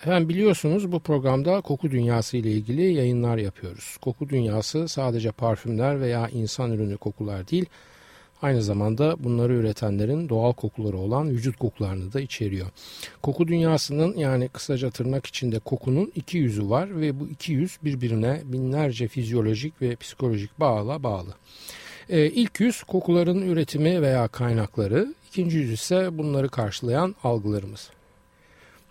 Efendim biliyorsunuz bu programda koku dünyası ile ilgili yayınlar yapıyoruz. Koku dünyası sadece parfümler veya insan ürünü kokular değil, aynı zamanda bunları üretenlerin doğal kokuları olan vücut kokularını da içeriyor. Koku dünyasının yani kısaca tırnak içinde kokunun iki yüzü var ve bu iki yüz birbirine binlerce fizyolojik ve psikolojik bağla bağlı. Ee, ilk yüz kokuların üretimi veya kaynakları, ikinci yüz ise bunları karşılayan algılarımız.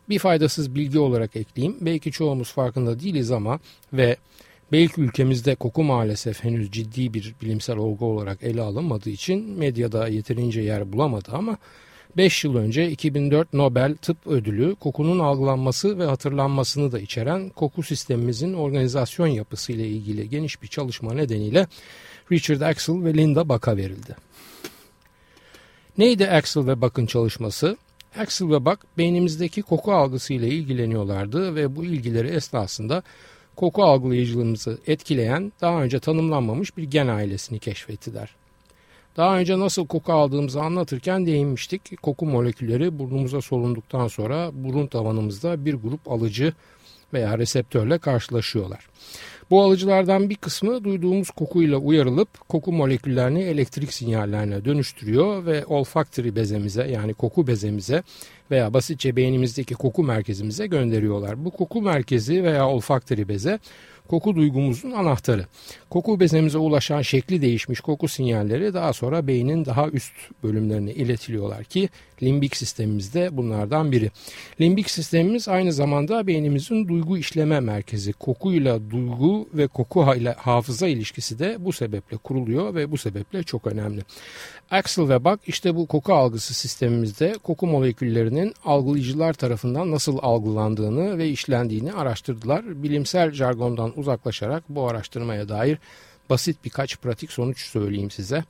Bir faydasız bilgi olarak ekleyeyim. Belki çoğumuz farkında değiliz ama ve belki ülkemizde koku maalesef henüz ciddi bir bilimsel olgu olarak ele alınmadığı için medyada yeterince yer bulamadı ama 5 yıl önce 2004 Nobel Tıp Ödülü kokunun algılanması ve hatırlanmasını da içeren koku sistemimizin organizasyon yapısı ile ilgili geniş bir çalışma nedeniyle Richard Axel ve Linda Buck'a verildi. Neydi Axel ve Buck'ın çalışması? Axel ve Buck beynimizdeki koku algısı ile ilgileniyorlardı ve bu ilgileri esnasında koku algılayıcılığımızı etkileyen daha önce tanımlanmamış bir gen ailesini keşfettiler. Daha önce nasıl koku aldığımızı anlatırken değinmiştik. Koku molekülleri burnumuza solunduktan sonra burun tavanımızda bir grup alıcı veya reseptörle karşılaşıyorlar. Bu alıcılardan bir kısmı duyduğumuz kokuyla uyarılıp koku moleküllerini elektrik sinyallerine dönüştürüyor ve olfaktörü bezemize yani koku bezemize veya basitçe beynimizdeki koku merkezimize gönderiyorlar. Bu koku merkezi veya olfaktörü beze koku duygumuzun anahtarı. Koku bezemize ulaşan şekli değişmiş koku sinyalleri daha sonra beynin daha üst bölümlerine iletiliyorlar ki limbik sistemimizde bunlardan biri. Limbik sistemimiz aynı zamanda beynimizin duygu işleme merkezi. Kokuyla duygu ve koku ile hafıza ilişkisi de bu sebeple kuruluyor ve bu sebeple çok önemli. Axel ve Buck işte bu koku algısı sistemimizde koku moleküllerinin algılayıcılar tarafından nasıl algılandığını ve işlendiğini araştırdılar. Bilimsel jargondan uzaklaşarak bu araştırmaya dair basit birkaç pratik sonuç söyleyeyim size.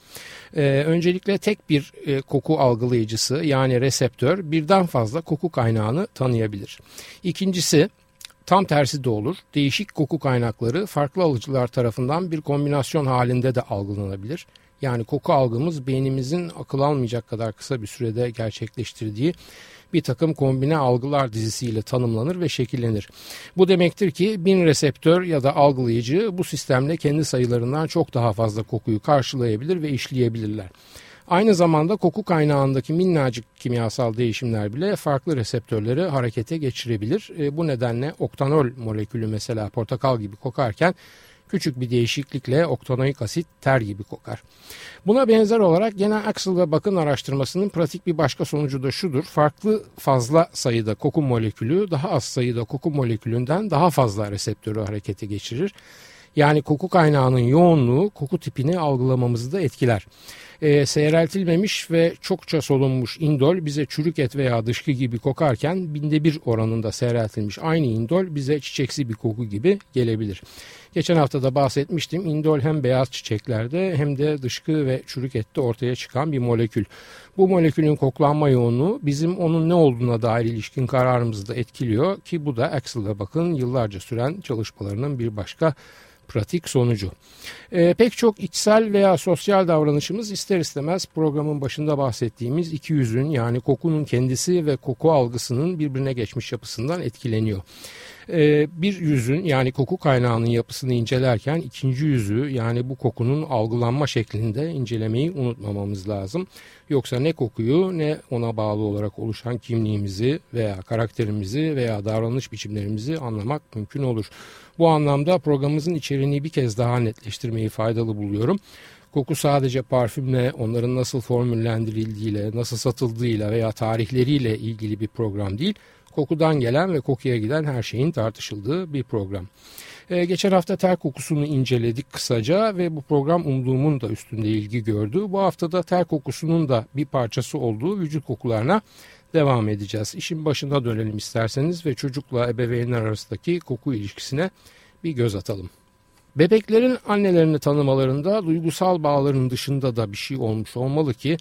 Ee, öncelikle tek bir e, koku algılayıcısı yani reseptör birden fazla koku kaynağını tanıyabilir. İkincisi tam tersi de olur. Değişik koku kaynakları farklı alıcılar tarafından bir kombinasyon halinde de algılanabilir. Yani koku algımız beynimizin akıl almayacak kadar kısa bir sürede gerçekleştirdiği bir takım kombine algılar dizisiyle tanımlanır ve şekillenir. Bu demektir ki bin reseptör ya da algılayıcı bu sistemle kendi sayılarından çok daha fazla kokuyu karşılayabilir ve işleyebilirler. Aynı zamanda koku kaynağındaki minnacık kimyasal değişimler bile farklı reseptörleri harekete geçirebilir. E, bu nedenle oktanol molekülü mesela portakal gibi kokarken küçük bir değişiklikle oktanoik asit ter gibi kokar. Buna benzer olarak gene Axel ve Bakın araştırmasının pratik bir başka sonucu da şudur. Farklı fazla sayıda koku molekülü daha az sayıda koku molekülünden daha fazla reseptörü harekete geçirir. Yani koku kaynağının yoğunluğu koku tipini algılamamızı da etkiler. E, seyreltilmemiş ve çokça solunmuş indol bize çürük et veya dışkı gibi kokarken binde bir oranında seyreltilmiş aynı indol bize çiçeksi bir koku gibi gelebilir. Geçen hafta da bahsetmiştim. Indol hem beyaz çiçeklerde hem de dışkı ve çürük ette ortaya çıkan bir molekül. Bu molekülün koklanma yoğunluğu bizim onun ne olduğuna dair ilişkin kararımızı da etkiliyor ki bu da Axel'da bakın yıllarca süren çalışmalarının bir başka pratik sonucu. E, pek çok içsel veya sosyal davranışımız ister istemez programın başında bahsettiğimiz iki yüzün yani kokunun kendisi ve koku algısının birbirine geçmiş yapısından etkileniyor. E, bir yüzün yani koku kaynağının yapısını incelerken ikinci yüzü yani bu kokunun algılanma şeklinde incelemeyi unutmamamız lazım. Yoksa ne kokuyu ne ona bağlı olarak oluşan kimliğimizi veya karakterimizi veya davranış biçimlerimizi anlamak mümkün olur. Bu anlamda programımızın içeriğini bir kez daha netleştirmeyi faydalı buluyorum. Koku sadece parfümle, onların nasıl formüllendirildiğiyle, nasıl satıldığıyla veya tarihleriyle ilgili bir program değil. Kokudan gelen ve kokuya giden her şeyin tartışıldığı bir program. Ee, geçen hafta ter kokusunu inceledik kısaca ve bu program umduğumun da üstünde ilgi gördü. Bu hafta da ter kokusunun da bir parçası olduğu vücut kokularına devam edeceğiz. İşin başına dönelim isterseniz ve çocukla ebeveynler arasındaki koku ilişkisine bir göz atalım. Bebeklerin annelerini tanımalarında duygusal bağların dışında da bir şey olmuş olmalı ki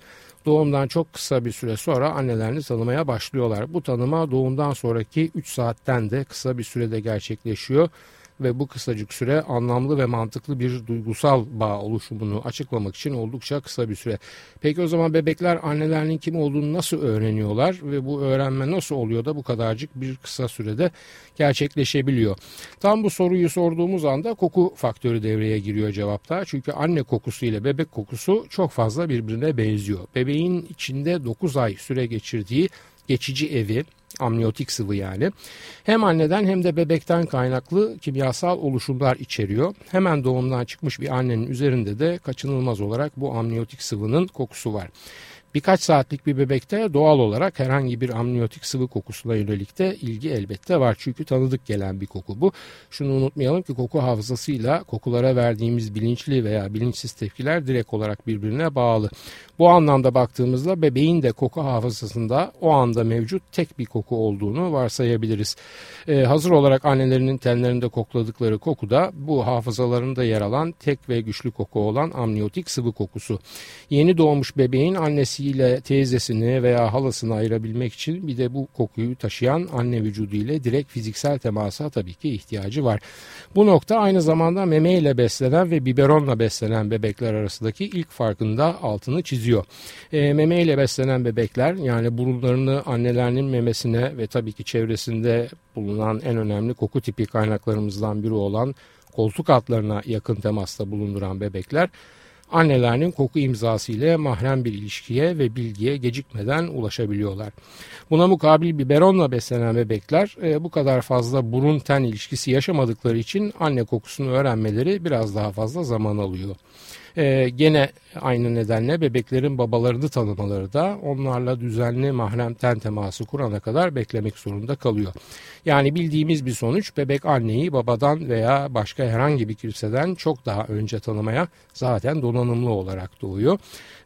doğumdan çok kısa bir süre sonra annelerini tanımaya başlıyorlar. Bu tanıma doğumdan sonraki 3 saatten de kısa bir sürede gerçekleşiyor ve bu kısacık süre anlamlı ve mantıklı bir duygusal bağ oluşumunu açıklamak için oldukça kısa bir süre. Peki o zaman bebekler annelerinin kim olduğunu nasıl öğreniyorlar ve bu öğrenme nasıl oluyor da bu kadarcık bir kısa sürede gerçekleşebiliyor? Tam bu soruyu sorduğumuz anda koku faktörü devreye giriyor cevapta. Çünkü anne kokusu ile bebek kokusu çok fazla birbirine benziyor. Bebeğin içinde 9 ay süre geçirdiği geçici evi amniyotik sıvı yani. Hem anneden hem de bebekten kaynaklı kimyasal oluşumlar içeriyor. Hemen doğumdan çıkmış bir annenin üzerinde de kaçınılmaz olarak bu amniyotik sıvının kokusu var. Birkaç saatlik bir bebekte doğal olarak herhangi bir amniyotik sıvı kokusuna yönelik de ilgi elbette var. Çünkü tanıdık gelen bir koku bu. Şunu unutmayalım ki koku hafızasıyla kokulara verdiğimiz bilinçli veya bilinçsiz tepkiler direkt olarak birbirine bağlı. Bu anlamda baktığımızda bebeğin de koku hafızasında o anda mevcut tek bir koku olduğunu varsayabiliriz. Ee, hazır olarak annelerinin tenlerinde kokladıkları koku da bu hafızalarında yer alan tek ve güçlü koku olan amniyotik sıvı kokusu. Yeni doğmuş bebeğin annesiyle teyzesini veya halasını ayırabilmek için bir de bu kokuyu taşıyan anne vücudu ile direkt fiziksel temasa tabii ki ihtiyacı var. Bu nokta aynı zamanda meme ile beslenen ve biberonla beslenen bebekler arasındaki ilk farkında altını çiziyor. E, meme ile beslenen bebekler yani burunlarını annelerinin memesine ve tabii ki çevresinde bulunan en önemli koku tipi kaynaklarımızdan biri olan koltuk altlarına yakın temasta bulunduran bebekler annelerinin koku imzası ile mahrem bir ilişkiye ve bilgiye gecikmeden ulaşabiliyorlar. Buna mukabil biberonla beslenen bebekler e, bu kadar fazla burun ten ilişkisi yaşamadıkları için anne kokusunu öğrenmeleri biraz daha fazla zaman alıyor. Ee, gene aynı nedenle bebeklerin babalarını tanımaları da onlarla düzenli mahrem ten teması kurana kadar beklemek zorunda kalıyor. Yani bildiğimiz bir sonuç bebek anneyi babadan veya başka herhangi bir kimseden çok daha önce tanımaya zaten donanımlı olarak doğuyor.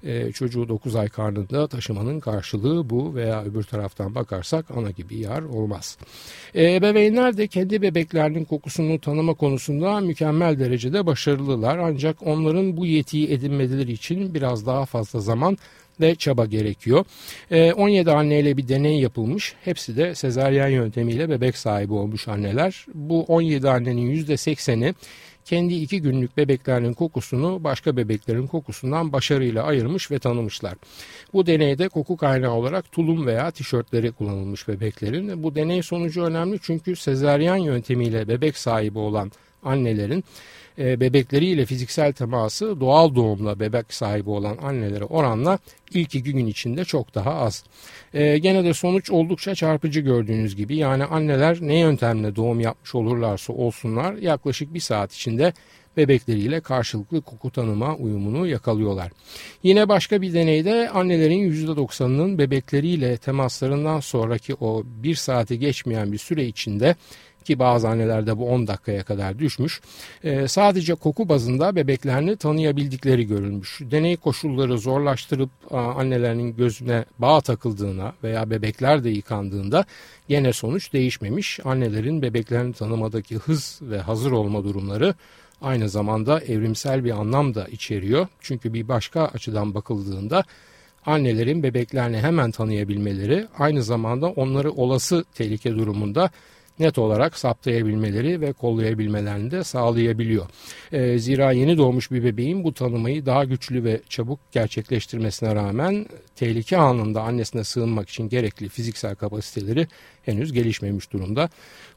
Ee, çocuğu 9 ay karnında taşımanın karşılığı bu veya öbür taraftan bakarsak ana gibi yar olmaz. Ee, ebeveynler de kendi bebeklerinin kokusunu tanıma konusunda mükemmel derecede başarılılar ancak onların bu yetiyi edinmeleri için biraz daha fazla zaman ve çaba gerekiyor. 17 ee, anneyle bir deney yapılmış. Hepsi de sezaryen yöntemiyle bebek sahibi olmuş anneler. Bu 17 annenin %80'i kendi iki günlük bebeklerinin kokusunu başka bebeklerin kokusundan başarıyla ayırmış ve tanımışlar. Bu deneyde koku kaynağı olarak tulum veya tişörtleri kullanılmış bebeklerin. Bu deney sonucu önemli çünkü sezaryen yöntemiyle bebek sahibi olan annelerin e, bebekleriyle fiziksel teması doğal doğumla bebek sahibi olan annelere oranla ilk iki gün içinde çok daha az. E, gene de sonuç oldukça çarpıcı gördüğünüz gibi yani anneler ne yöntemle doğum yapmış olurlarsa olsunlar yaklaşık bir saat içinde bebekleriyle karşılıklı koku tanıma uyumunu yakalıyorlar. Yine başka bir deneyde annelerin %90'ının bebekleriyle temaslarından sonraki o bir saati geçmeyen bir süre içinde ki bazı annelerde bu 10 dakikaya kadar düşmüş. E, sadece koku bazında bebeklerini tanıyabildikleri görülmüş. Deney koşulları zorlaştırıp a, annelerinin gözüne bağ takıldığına veya bebekler de yıkandığında gene sonuç değişmemiş. Annelerin bebeklerini tanımadaki hız ve hazır olma durumları aynı zamanda evrimsel bir anlam da içeriyor. Çünkü bir başka açıdan bakıldığında annelerin bebeklerini hemen tanıyabilmeleri aynı zamanda onları olası tehlike durumunda net olarak saptayabilmeleri ve kollayabilmelerini de sağlayabiliyor. E, zira yeni doğmuş bir bebeğin bu tanımayı daha güçlü ve çabuk gerçekleştirmesine rağmen tehlike anında annesine sığınmak için gerekli fiziksel kapasiteleri henüz gelişmemiş durumda.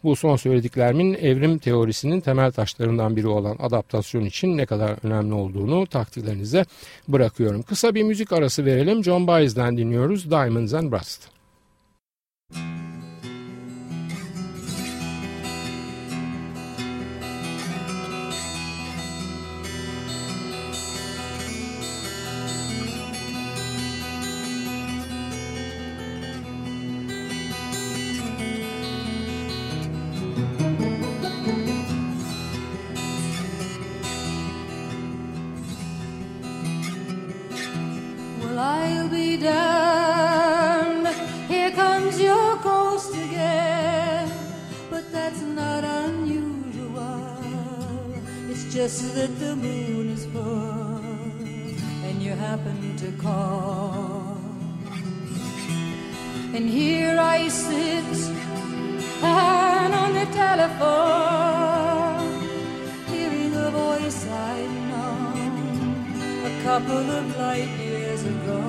Bu son söylediklerimin evrim teorisinin temel taşlarından biri olan adaptasyon için ne kadar önemli olduğunu takdirlerinize bırakıyorum. Kısa bir müzik arası verelim. John Baez'den dinliyoruz Diamonds and Rust. That the moon is full and you happen to call. And here I sit and on the telephone, hearing a voice I'd known a couple of light years ago,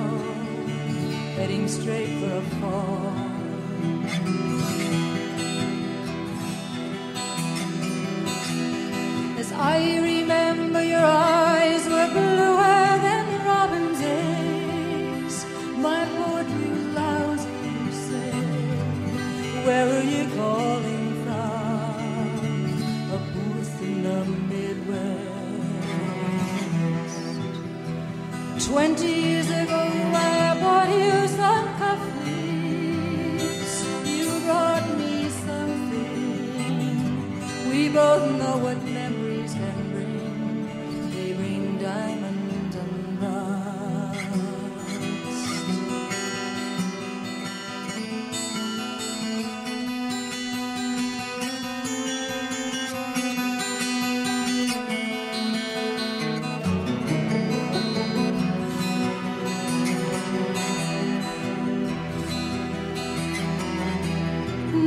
heading straight for a fall. I remember, your eyes were bluer than robin's eggs. My you. Where are you calling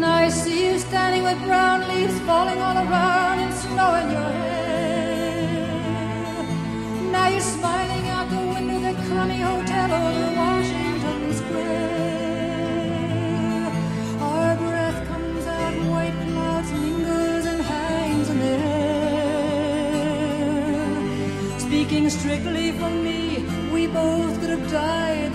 Now I see you standing with brown leaves falling all around and snow in your hair. Now you're smiling out the window of the crummy hotel over Washington Square. Our breath comes out in white clouds, lingers and hangs in the air. Speaking strictly for me, we both could have died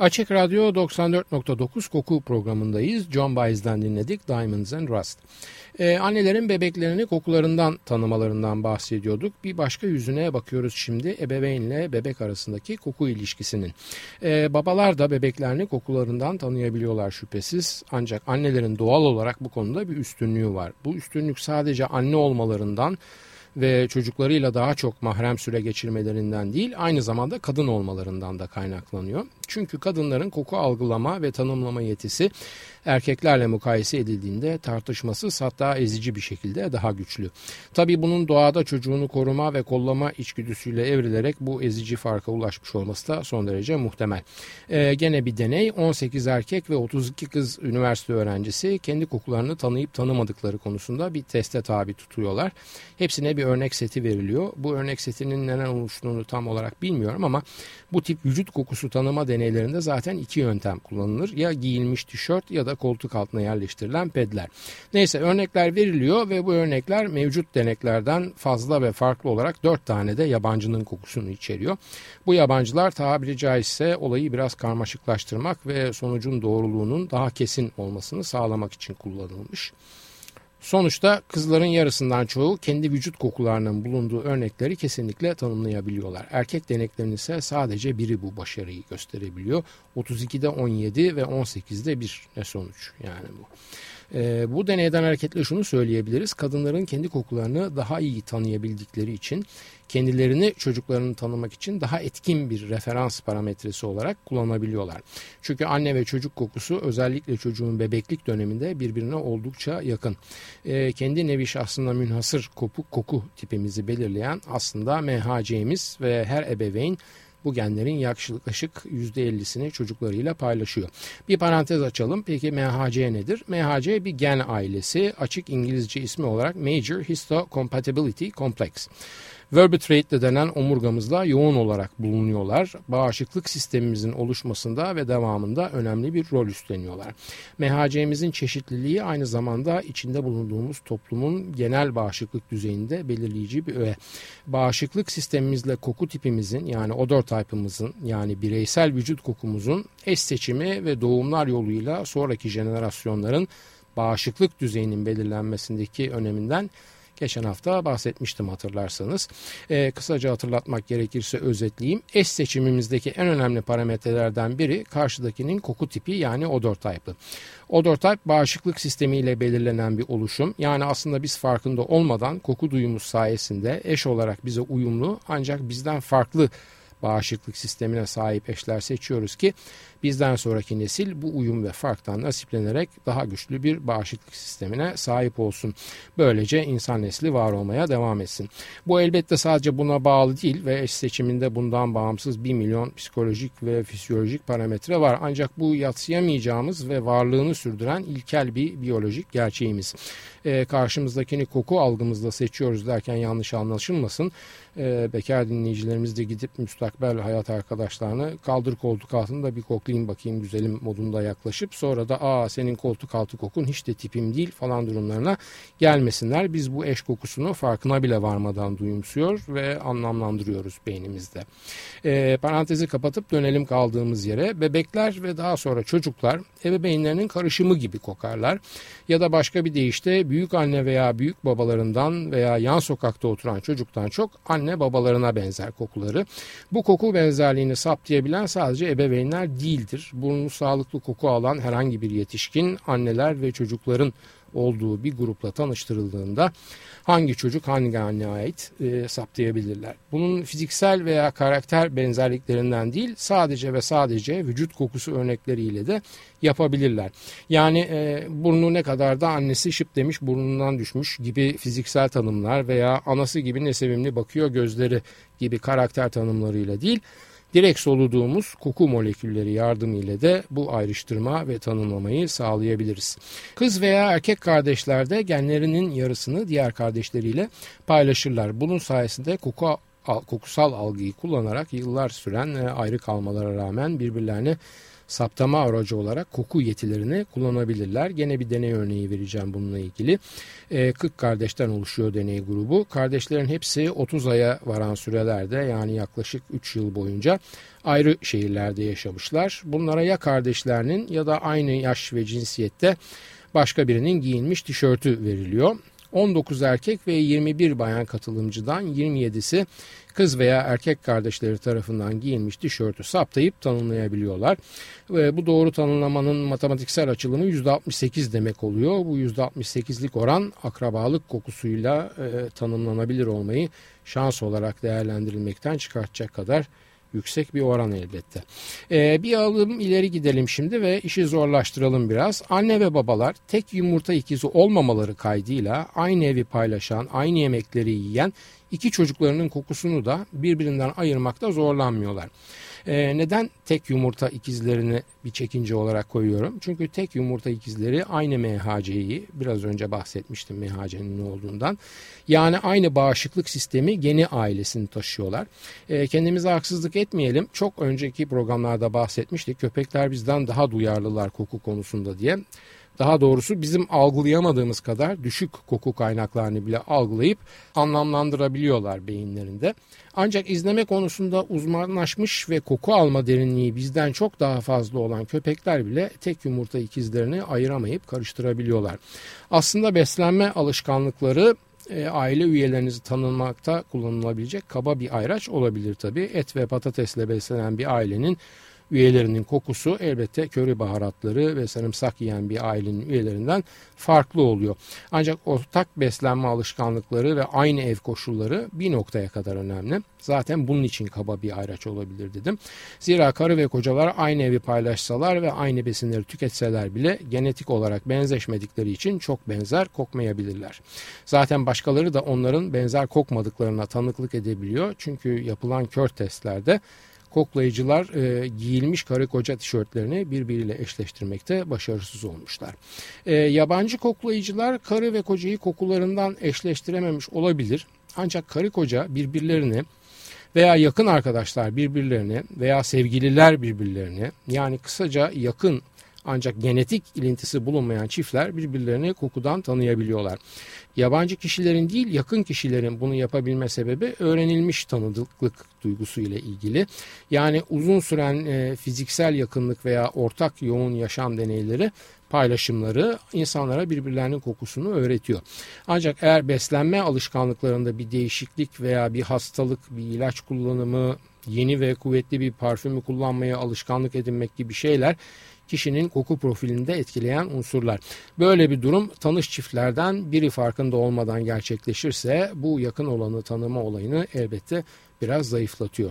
Açık Radyo 94.9 koku programındayız. John Baez'den dinledik Diamonds and Rust. Ee, annelerin bebeklerini kokularından tanımalarından bahsediyorduk. Bir başka yüzüne bakıyoruz şimdi ebeveynle bebek arasındaki koku ilişkisinin. Ee, babalar da bebeklerini kokularından tanıyabiliyorlar şüphesiz. Ancak annelerin doğal olarak bu konuda bir üstünlüğü var. Bu üstünlük sadece anne olmalarından ve çocuklarıyla daha çok mahrem süre geçirmelerinden değil aynı zamanda kadın olmalarından da kaynaklanıyor. Çünkü kadınların koku algılama ve tanımlama yetisi erkeklerle mukayese edildiğinde tartışmasız hatta ezici bir şekilde daha güçlü. Tabi bunun doğada çocuğunu koruma ve kollama içgüdüsüyle evrilerek bu ezici farka ulaşmış olması da son derece muhtemel. Ee, gene bir deney 18 erkek ve 32 kız üniversite öğrencisi kendi kokularını tanıyıp tanımadıkları konusunda bir teste tabi tutuyorlar. Hepsine bir örnek seti veriliyor. Bu örnek setinin neden oluştuğunu tam olarak bilmiyorum ama bu tip vücut kokusu tanıma deneylerinde zaten iki yöntem kullanılır. Ya giyilmiş tişört ya da koltuk altına yerleştirilen pedler. Neyse örnekler veriliyor ve bu örnekler mevcut deneklerden fazla ve farklı olarak dört tane de yabancının kokusunu içeriyor. Bu yabancılar tabiri caizse olayı biraz karmaşıklaştırmak ve sonucun doğruluğunun daha kesin olmasını sağlamak için kullanılmış. Sonuçta kızların yarısından çoğu kendi vücut kokularının bulunduğu örnekleri kesinlikle tanımlayabiliyorlar. Erkek deneklerin ise sadece biri bu başarıyı gösterebiliyor. 32'de 17 ve 18'de 1 ne sonuç yani bu. Ee, bu deneyden hareketle şunu söyleyebiliriz. Kadınların kendi kokularını daha iyi tanıyabildikleri için kendilerini çocuklarını tanımak için daha etkin bir referans parametresi olarak kullanabiliyorlar. Çünkü anne ve çocuk kokusu özellikle çocuğun bebeklik döneminde birbirine oldukça yakın. Ee, kendi nevi şahsında münhasır kopu, koku tipimizi belirleyen aslında MHC'miz ve her ebeveyn bu genlerin yaklaşık %50'sini çocuklarıyla paylaşıyor. Bir parantez açalım. Peki MHC nedir? MHC bir gen ailesi. Açık İngilizce ismi olarak Major Histocompatibility Complex. Vertebrate denen omurgamızda yoğun olarak bulunuyorlar. Bağışıklık sistemimizin oluşmasında ve devamında önemli bir rol üstleniyorlar. MHC'mizin çeşitliliği aynı zamanda içinde bulunduğumuz toplumun genel bağışıklık düzeyinde belirleyici bir öğe. Bağışıklık sistemimizle koku tipimizin yani odor type'ımızın yani bireysel vücut kokumuzun eş seçimi ve doğumlar yoluyla sonraki jenerasyonların bağışıklık düzeyinin belirlenmesindeki öneminden Geçen hafta bahsetmiştim hatırlarsanız. Ee, kısaca hatırlatmak gerekirse özetleyeyim. Eş seçimimizdeki en önemli parametrelerden biri karşıdakinin koku tipi yani odor type'ı. Odor type bağışıklık sistemiyle belirlenen bir oluşum. Yani aslında biz farkında olmadan koku duyumuz sayesinde eş olarak bize uyumlu ancak bizden farklı bağışıklık sistemine sahip eşler seçiyoruz ki bizden sonraki nesil bu uyum ve farktan nasiplenerek daha güçlü bir bağışıklık sistemine sahip olsun. Böylece insan nesli var olmaya devam etsin. Bu elbette sadece buna bağlı değil ve eş seçiminde bundan bağımsız 1 milyon psikolojik ve fizyolojik parametre var. Ancak bu yatsıyamayacağımız ve varlığını sürdüren ilkel bir biyolojik gerçeğimiz. Ee, karşımızdakini koku algımızla seçiyoruz derken yanlış anlaşılmasın. Ee, bekar dinleyicilerimiz de gidip müstakbel hayat arkadaşlarını kaldır koltuk altında bir koklayayım bakayım güzelim modunda yaklaşıp sonra da aa senin koltuk altı kokun hiç de tipim değil falan durumlarına gelmesinler. Biz bu eş kokusunu farkına bile varmadan duyumsuyor ve anlamlandırıyoruz beynimizde. E, parantezi kapatıp dönelim kaldığımız yere. Bebekler ve daha sonra çocuklar ebeveynlerinin karışımı gibi kokarlar. Ya da başka bir deyişle büyük anne veya büyük babalarından veya yan sokakta oturan çocuktan çok anne babalarına benzer kokuları. Bu koku benzerliğini saptayabilen sadece ebeveynler değil değildir. Burnu sağlıklı koku alan herhangi bir yetişkin anneler ve çocukların olduğu bir grupla tanıştırıldığında hangi çocuk hangi anneye ait e, saptayabilirler. Bunun fiziksel veya karakter benzerliklerinden değil sadece ve sadece vücut kokusu örnekleriyle de yapabilirler. Yani e, burnu ne kadar da annesi şıp demiş burnundan düşmüş gibi fiziksel tanımlar veya anası gibi ne sevimli bakıyor gözleri gibi karakter tanımlarıyla değil Direkt soluduğumuz koku molekülleri yardımıyla da bu ayrıştırma ve tanımlamayı sağlayabiliriz. Kız veya erkek kardeşler de genlerinin yarısını diğer kardeşleriyle paylaşırlar. Bunun sayesinde koku kokusal algıyı kullanarak yıllar süren e, ayrı kalmalara rağmen birbirlerine saptama aracı olarak koku yetilerini kullanabilirler. Gene bir deney örneği vereceğim bununla ilgili. E, 40 kardeşten oluşuyor deney grubu. Kardeşlerin hepsi 30 aya varan sürelerde yani yaklaşık 3 yıl boyunca ayrı şehirlerde yaşamışlar. Bunlara ya kardeşlerinin ya da aynı yaş ve cinsiyette başka birinin giyinmiş tişörtü veriliyor. 19 erkek ve 21 bayan katılımcıdan 27'si kız veya erkek kardeşleri tarafından giyilmiş tişörtü saptayıp tanımlayabiliyorlar. Ve bu doğru tanımlamanın matematiksel açılımı %68 demek oluyor. Bu %68'lik oran akrabalık kokusuyla e, tanımlanabilir olmayı şans olarak değerlendirilmekten çıkartacak kadar yüksek bir oran elbette. Ee, bir adım ileri gidelim şimdi ve işi zorlaştıralım biraz. Anne ve babalar tek yumurta ikizi olmamaları kaydıyla aynı evi paylaşan, aynı yemekleri yiyen iki çocuklarının kokusunu da birbirinden ayırmakta zorlanmıyorlar. Ee, neden tek yumurta ikizlerini bir çekince olarak koyuyorum? Çünkü tek yumurta ikizleri aynı MHC'yi biraz önce bahsetmiştim MHC'nin ne olduğundan. Yani aynı bağışıklık sistemi geni ailesini taşıyorlar. Ee, kendimize haksızlık etmeyelim. Çok önceki programlarda bahsetmiştik. Köpekler bizden daha duyarlılar koku konusunda diye. Daha doğrusu bizim algılayamadığımız kadar düşük koku kaynaklarını bile algılayıp anlamlandırabiliyorlar beyinlerinde. Ancak izleme konusunda uzmanlaşmış ve koku alma derinliği bizden çok daha fazla olan köpekler bile tek yumurta ikizlerini ayıramayıp karıştırabiliyorlar. Aslında beslenme alışkanlıkları e, aile üyelerinizi tanınmakta kullanılabilecek kaba bir ayraç olabilir tabi. Et ve patatesle beslenen bir ailenin üyelerinin kokusu elbette köri baharatları ve sarımsak yiyen bir ailenin üyelerinden farklı oluyor. Ancak ortak beslenme alışkanlıkları ve aynı ev koşulları bir noktaya kadar önemli. Zaten bunun için kaba bir ayraç olabilir dedim. Zira karı ve kocalar aynı evi paylaşsalar ve aynı besinleri tüketseler bile genetik olarak benzeşmedikleri için çok benzer kokmayabilirler. Zaten başkaları da onların benzer kokmadıklarına tanıklık edebiliyor. Çünkü yapılan kör testlerde koklayıcılar e, giyilmiş karı koca tişörtlerini birbiriyle eşleştirmekte başarısız olmuşlar. E, yabancı koklayıcılar karı ve kocayı kokularından eşleştirememiş olabilir. Ancak karı koca birbirlerini veya yakın arkadaşlar birbirlerini veya sevgililer birbirlerini yani kısaca yakın ancak genetik ilintisi bulunmayan çiftler birbirlerini kokudan tanıyabiliyorlar. Yabancı kişilerin değil yakın kişilerin bunu yapabilme sebebi öğrenilmiş tanıdıklık duygusu ile ilgili. Yani uzun süren e, fiziksel yakınlık veya ortak yoğun yaşam deneyleri paylaşımları insanlara birbirlerinin kokusunu öğretiyor. Ancak eğer beslenme alışkanlıklarında bir değişiklik veya bir hastalık, bir ilaç kullanımı, yeni ve kuvvetli bir parfümü kullanmaya alışkanlık edinmek gibi şeyler kişinin koku profilinde etkileyen unsurlar. Böyle bir durum tanış çiftlerden biri farkında olmadan gerçekleşirse bu yakın olanı tanıma olayını elbette biraz zayıflatıyor.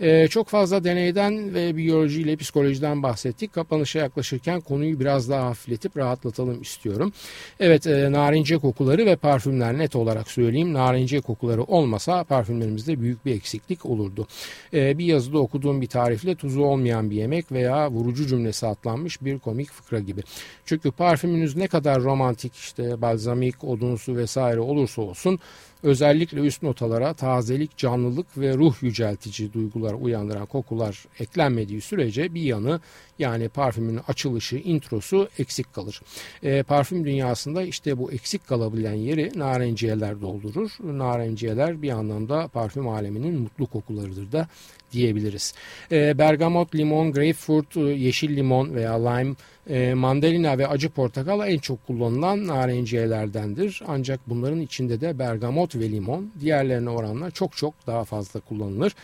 Ee, çok fazla deneyden ve biyoloji ile psikolojiden bahsettik. Kapanışa yaklaşırken konuyu biraz daha hafifletip rahatlatalım istiyorum. Evet e, narince kokuları ve parfümler net olarak söyleyeyim. Narince kokuları olmasa parfümlerimizde büyük bir eksiklik olurdu. Ee, bir yazıda okuduğum bir tarifle tuzu olmayan bir yemek veya vurucu cümlesi atlanmış bir komik fıkra gibi. Çünkü parfümünüz ne kadar romantik işte balzamik, odunsu vesaire olursa olsun özellikle üst notalara tazelik, canlılık ve ruh yüceltici duygular uyandıran kokular eklenmediği sürece bir yanı yani parfümün açılışı, introsu eksik kalır. E, parfüm dünyasında işte bu eksik kalabilen yeri narenciyeler doldurur. Narenciyeler bir anlamda parfüm aleminin mutlu kokularıdır da diyebiliriz. E, bergamot, limon, grapefruit, yeşil limon veya lime, e, mandalina ve acı portakal en çok kullanılan narenciyelerdendir. Ancak bunların içinde de bergamot ve limon diğerlerine oranla çok çok daha fazla kullanılır.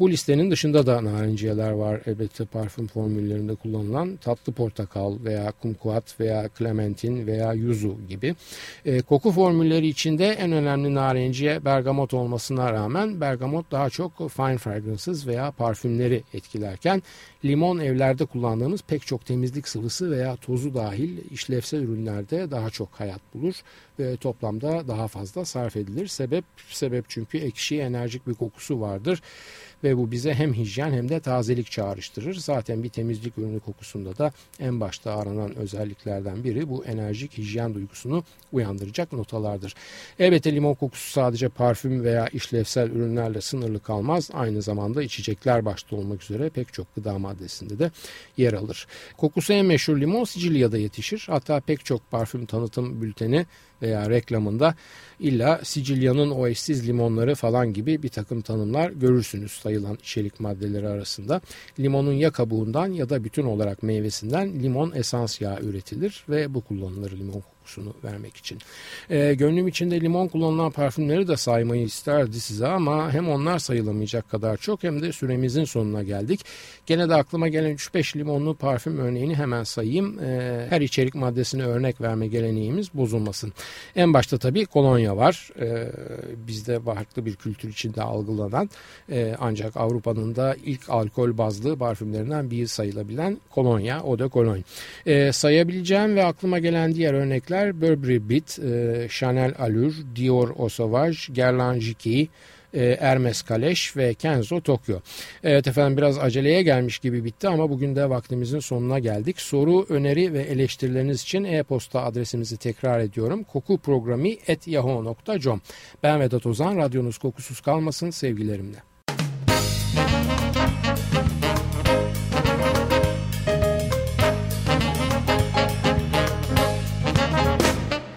Bu listenin dışında da narenciyeler var elbette parfüm formüllerinde kullanılan tatlı portakal veya kumkuat veya clementin veya yuzu gibi. E, koku formülleri içinde en önemli narenciye bergamot olmasına rağmen bergamot daha çok fine fragrances veya parfümleri etkilerken limon evlerde kullandığımız pek çok temizlik sıvısı veya tozu dahil işlevsel ürünlerde daha çok hayat bulur ve toplamda daha fazla sarf edilir. Sebep sebep çünkü ekşi enerjik bir kokusu vardır ve bu bize hem hijyen hem de tazelik çağrıştırır. Zaten bir temizlik ürünü kokusunda da en başta aranan özelliklerden biri bu enerjik hijyen duygusunu uyandıracak notalardır. Elbette limon kokusu sadece parfüm veya işlevsel ürünlerle sınırlı kalmaz. Aynı zamanda içecekler başta olmak üzere pek çok gıda maddesinde de yer alır. Kokusu en meşhur limon Sicilya'da yetişir. Hatta pek çok parfüm tanıtım bülteni veya reklamında illa Sicilya'nın o eşsiz limonları falan gibi bir takım tanımlar görürsünüz sayılan içerik maddeleri arasında. Limonun ya kabuğundan ya da bütün olarak meyvesinden limon esans yağı üretilir ve bu kullanılır limon kokusunu vermek için. E, gönlüm içinde limon kullanılan parfümleri de saymayı isterdi size ama hem onlar sayılamayacak kadar çok hem de süremizin sonuna geldik. Gene de aklıma gelen 3-5 limonlu parfüm örneğini hemen sayayım. E, her içerik maddesine örnek verme geleneğimiz bozulmasın. En başta tabii kolonya var. E, bizde farklı bir kültür içinde algılanan e, ancak Avrupa'nın da ilk alkol bazlı parfümlerinden biri sayılabilen kolonya, o da kolon. E, sayabileceğim ve aklıma gelen diğer örnekler örnekler Burberry Beat, e, Chanel Allure, Dior Eau Sauvage, Guerlain Jiki, e, Hermes Kaleş ve Kenzo Tokyo. Evet efendim biraz aceleye gelmiş gibi bitti ama bugün de vaktimizin sonuna geldik. Soru, öneri ve eleştirileriniz için e-posta adresimizi tekrar ediyorum. kokuprogrami.yahoo.com Ben Vedat Ozan, radyonuz kokusuz kalmasın sevgilerimle.